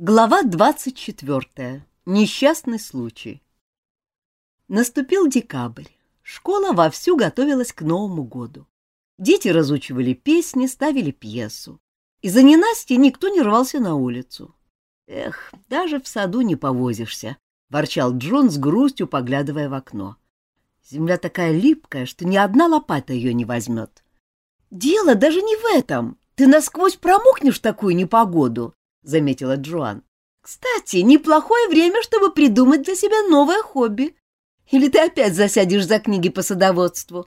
Глава 24. Несчастный случай. Наступил декабрь. Школа вовсю готовилась к Новому году. Дети разучивали песни, ставили пьесу. Из-за ненасти никто не рвался на улицу. «Эх, даже в саду не повозишься», — ворчал Джон с грустью, поглядывая в окно. «Земля такая липкая, что ни одна лопата ее не возьмет». «Дело даже не в этом. Ты насквозь промокнешь такую непогоду», — заметила Джоан. «Кстати, неплохое время, чтобы придумать для себя новое хобби. Или ты опять засядешь за книги по садоводству?»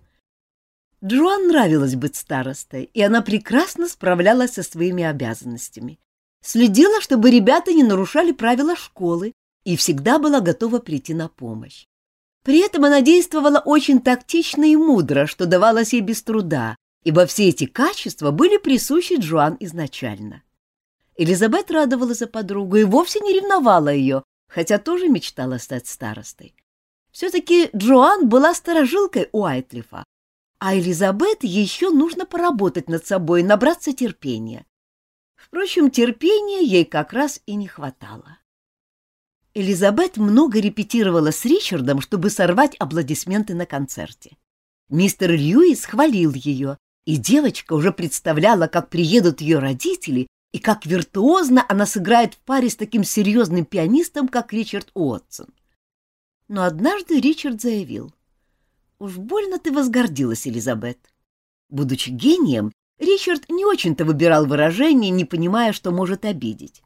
Джоан нравилось быть старостой, и она прекрасно справлялась со своими обязанностями. Следила, чтобы ребята не нарушали правила школы, и всегда была готова прийти на помощь. При этом она действовала очень тактично и мудро, что давалось ей без труда, ибо все эти качества были присущи Джоан изначально. Элизабет радовалась за подругу и вовсе не ревновала ее, хотя тоже мечтала стать старостой. Все-таки Джоан была сторожилкой у Айтлифа, а Элизабет еще нужно поработать над собой, набраться терпения. Впрочем, терпения ей как раз и не хватало. Элизабет много репетировала с Ричардом, чтобы сорвать аплодисменты на концерте. Мистер Льюис хвалил ее, и девочка уже представляла, как приедут ее родители и как виртуозно она сыграет в паре с таким серьезным пианистом, как Ричард Уотсон. Но однажды Ричард заявил, «Уж больно ты возгордилась, Элизабет». Будучи гением, Ричард не очень-то выбирал выражения, не понимая, что может обидеть.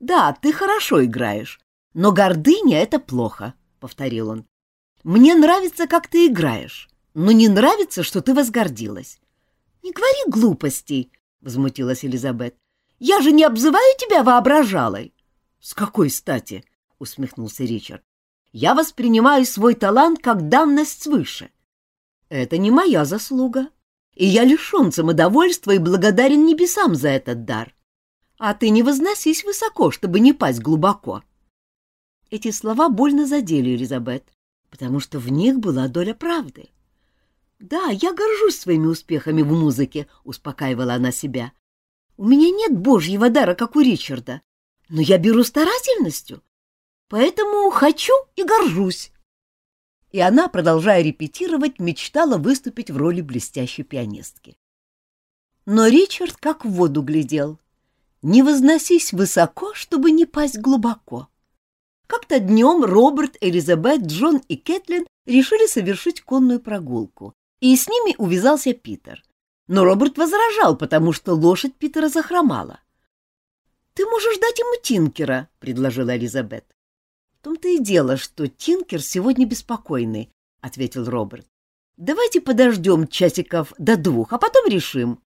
«Да, ты хорошо играешь, но гордыня — это плохо», — повторил он. «Мне нравится, как ты играешь, но не нравится, что ты возгордилась». «Не говори глупостей», — возмутилась Элизабет. Я же не обзываю тебя воображалой. — С какой стати? — усмехнулся Ричард. — Я воспринимаю свой талант как данность свыше. Это не моя заслуга, и я лишен самодовольства и благодарен небесам за этот дар. А ты не возносись высоко, чтобы не пасть глубоко. Эти слова больно задели Элизабет, потому что в них была доля правды. «Да, я горжусь своими успехами в музыке», — успокаивала она себя. У меня нет божьего дара, как у Ричарда, но я беру старательностью, поэтому хочу и горжусь. И она, продолжая репетировать, мечтала выступить в роли блестящей пианистки. Но Ричард как в воду глядел. Не возносись высоко, чтобы не пасть глубоко. Как-то днем Роберт, Элизабет, Джон и Кэтлин решили совершить конную прогулку, и с ними увязался Питер — но Роберт возражал, потому что лошадь Питера захромала. — Ты можешь дать ему Тинкера, — предложила Элизабет. — В том-то и дело, что Тинкер сегодня беспокойный, — ответил Роберт. — Давайте подождем часиков до двух, а потом решим.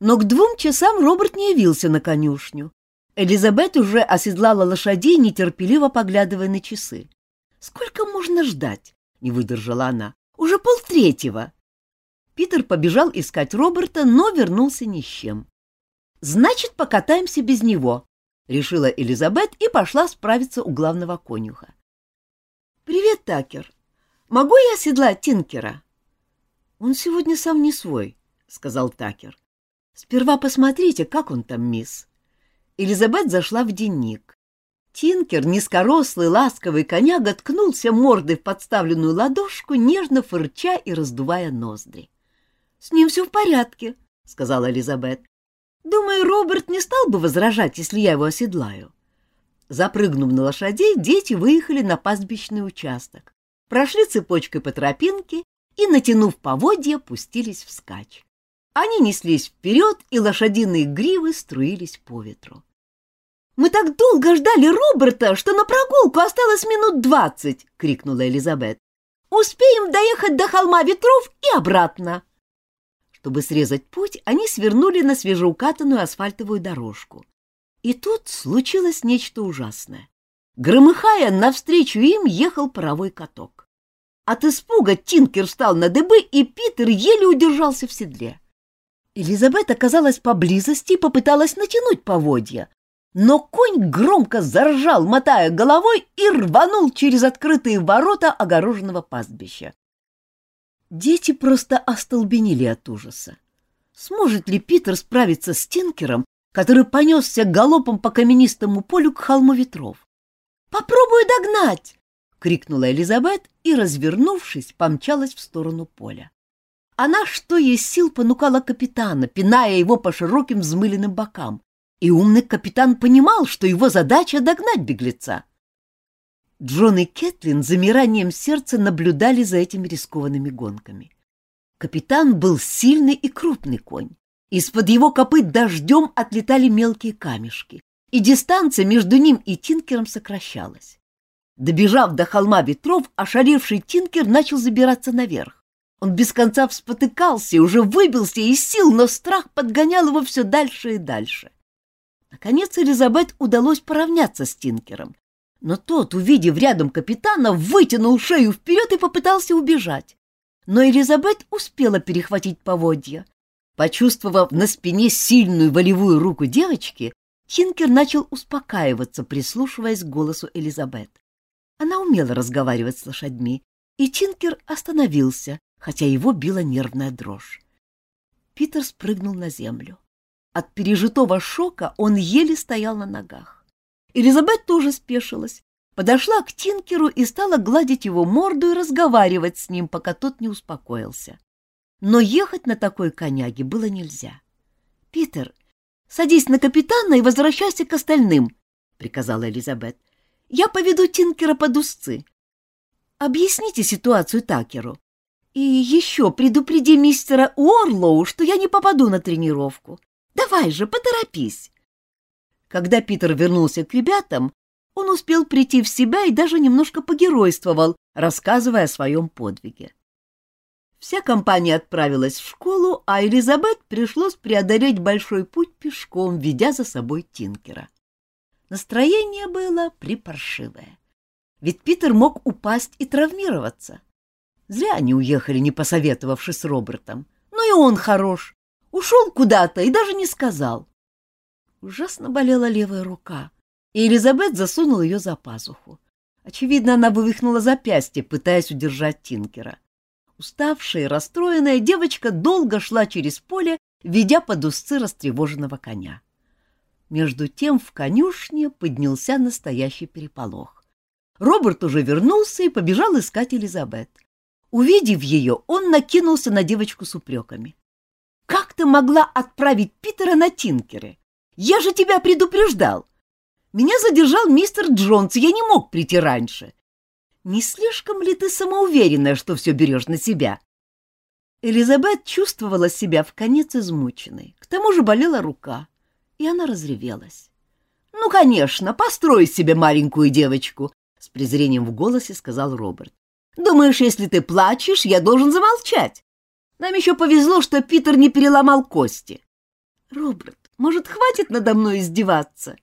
Но к двум часам Роберт не явился на конюшню. Элизабет уже оседлала лошадей, нетерпеливо поглядывая на часы. — Сколько можно ждать? — не выдержала она. — Уже полтретьего. Питер побежал искать Роберта, но вернулся ни с чем. «Значит, покатаемся без него», — решила Элизабет и пошла справиться у главного конюха. «Привет, Такер. Могу я оседлать Тинкера?» «Он сегодня сам не свой», — сказал Такер. «Сперва посмотрите, как он там, мисс». Элизабет зашла в денник. Тинкер, низкорослый, ласковый коняга, ткнулся мордой в подставленную ладошку, нежно фырча и раздувая ноздри. С ним все в порядке, — сказала Элизабет. Думаю, Роберт не стал бы возражать, если я его оседлаю. Запрыгнув на лошадей, дети выехали на пастбищный участок, прошли цепочкой по тропинке и, натянув поводья, пустились вскачь. Они неслись вперед, и лошадиные гривы струились по ветру. «Мы так долго ждали Роберта, что на прогулку осталось минут двадцать!» — крикнула Элизабет. «Успеем доехать до холма ветров и обратно!» Чтобы срезать путь, они свернули на свежеукатанную асфальтовую дорожку. И тут случилось нечто ужасное. Громыхая, навстречу им ехал паровой каток. От испуга Тинкер встал на дыбы, и Питер еле удержался в седле. Элизабет оказалась поблизости и попыталась натянуть поводья, но конь громко заржал, мотая головой, и рванул через открытые ворота огороженного пастбища. Дети просто остолбенели от ужаса. Сможет ли Питер справиться с Тинкером, который понесся галопом по каменистому полю к холму ветров. «Попробую догнать!» — крикнула Элизабет и, развернувшись, помчалась в сторону поля. Она, что есть сил, понукала капитана, пиная его по широким взмыленным бокам, и умный капитан понимал, что его задача — догнать беглеца. Джон и Кэтлин замиранием сердца наблюдали за этими рискованными гонками. Капитан был сильный и крупный конь. Из-под его копыт дождем отлетали мелкие камешки, и дистанция между ним и Тинкером сокращалась. Добежав до холма ветров, ошалевший Тинкер начал забираться наверх. Он без конца вспотыкался и уже выбился из сил, но страх подгонял его все дальше и дальше. Наконец Элизабет удалось поравняться с Тинкером, но тот, увидев рядом капитана, вытянул шею вперед и попытался убежать. Но Элизабет успела перехватить поводья. Почувствовав на спине сильную волевую руку девочки, Тинкер начал успокаиваться, прислушиваясь к голосу Элизабет. Она умела разговаривать с лошадьми, и Тинкер остановился, хотя его била нервная дрожь. Питер спрыгнул на землю. От пережитого шока он еле стоял на ногах. Элизабет тоже спешилась, подошла к Тинкеру и стала гладить его морду и разговаривать с ним, пока тот не успокоился. Но ехать на такой коняге было нельзя. — Питер, садись на капитана и возвращайся к остальным, — приказала Элизабет. — Я поведу Тинкера под узцы. Объясните ситуацию Такеру. И еще предупреди мистера Уорлоу, что я не попаду на тренировку. Давай же, поторопись. Когда Питер вернулся к ребятам, он успел прийти в себя и даже немножко погеройствовал, рассказывая о своем подвиге. Вся компания отправилась в школу, а Элизабет пришлось преодолеть большой путь пешком, ведя за собой Тинкера. Настроение было припаршивое. Ведь Питер мог упасть и травмироваться. Зря они уехали, не посоветовавшись с Робертом. Ну и он хорош, Ушел куда-то и даже не сказал. Ужасно болела левая рука, и Элизабет засунула ее за пазуху. Очевидно, она вывихнула запястье, пытаясь удержать Тинкера. Уставшая и расстроенная девочка долго шла через поле, ведя под узцы растревоженного коня. Между тем в конюшне поднялся настоящий переполох. Роберт уже вернулся и побежал искать Элизабет. Увидев ее, он накинулся на девочку с упреками. Как ты могла отправить Питера на Тинкеры? Я же тебя предупреждал. Меня задержал мистер Джонс, я не мог прийти раньше. Не слишком ли ты самоуверенная, что все берешь на себя? Элизабет чувствовала себя в конец измученной. К тому же болела рука, и она разревелась. — Ну, конечно, построй себе маленькую девочку, — с презрением в голосе сказал Роберт. — Думаешь, если ты плачешь, я должен замолчать? Нам еще повезло, что Питер не переломал кости. Роберт, может, хватит надо мной издеваться?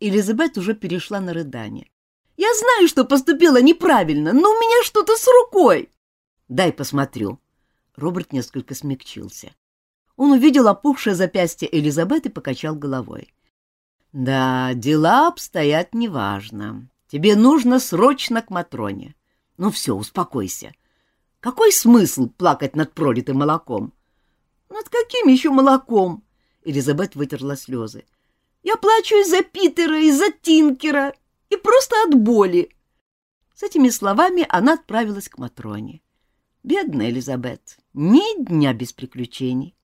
Элизабет уже перешла на рыдание. Я знаю, что поступила неправильно, но у меня что-то с рукой. Дай посмотрю. Роберт несколько смягчился. Он увидел опухшее запястье Элизабет и покачал головой. Да, дела обстоят неважно. Тебе нужно срочно к Матроне. Ну все, успокойся. Какой смысл плакать над пролитым молоком? Над каким еще молоком? Элизабет вытерла слезы. Я плачу из-за Питера, из-за Тинкера и просто от боли. С этими словами она отправилась к Матроне. Бедная Элизабет, ни дня без приключений.